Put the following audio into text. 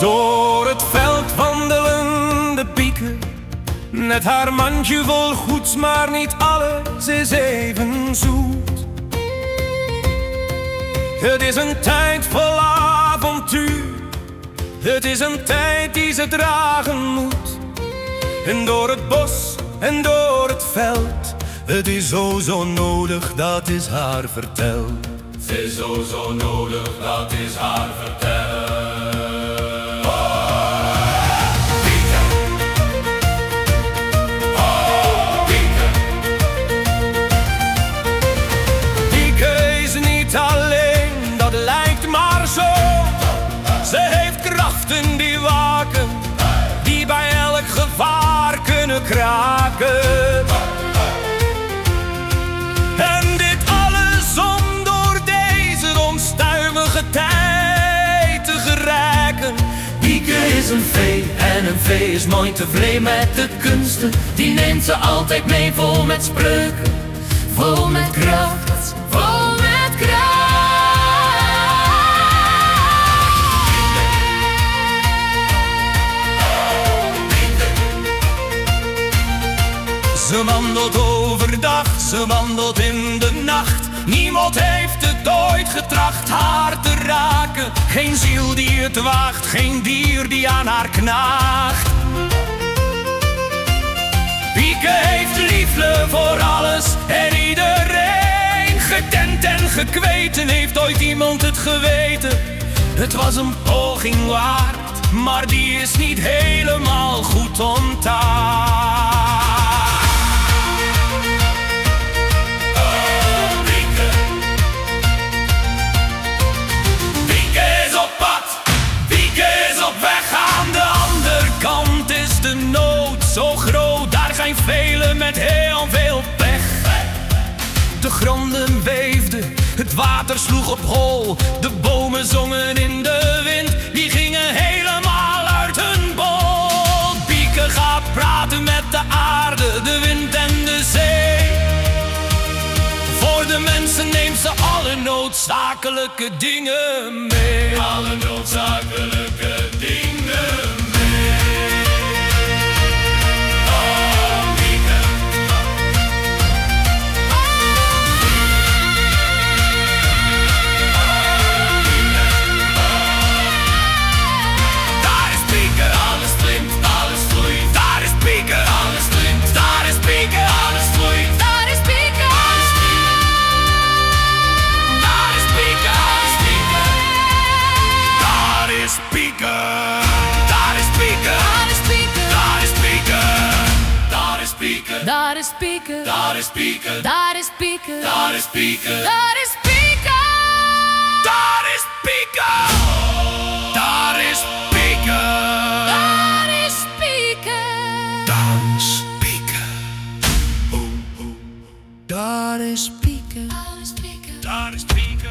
Door het veld wandelen de pieken. Met haar mandje vol goeds, maar niet alles is even zoet. Het is een tijd vol avontuur. Het is een tijd die ze dragen moet. En door het bos en door het veld. Het is zo zo nodig, dat is haar verteld. Het is zo zo nodig, dat is En dit alles om door deze onstuimige tijd te geraken. Pieke is een vee en een vee is mooi tevreden met de kunsten. Die neemt ze altijd mee vol met spreuken, vol met kracht, Ze wandelt overdag, ze wandelt in de nacht. Niemand heeft het ooit getracht haar te raken. Geen ziel die het waagt, geen dier die aan haar knaagt. Pieke heeft liefde voor alles en iedereen. Getent en gekweten heeft ooit iemand het geweten. Het was een poging waard, maar die is niet helemaal met heel veel pech. De gronden weefden, het water sloeg op hol, de bomen zongen in de wind, die gingen helemaal uit hun bol. Pieke gaat praten met de aarde, de wind en de zee. Voor de mensen neemt ze alle noodzakelijke dingen mee. Alle noodzakelijke dingen daar is Pieke, daar is Pieke, daar is Pieke, daar is Pieke. Daar is Pieke. daar is Pieke, Daar is Pieke. daar is Pieke, Daar is Pieke. daar is Pieke. Daar is Pieke, daar is Pieke,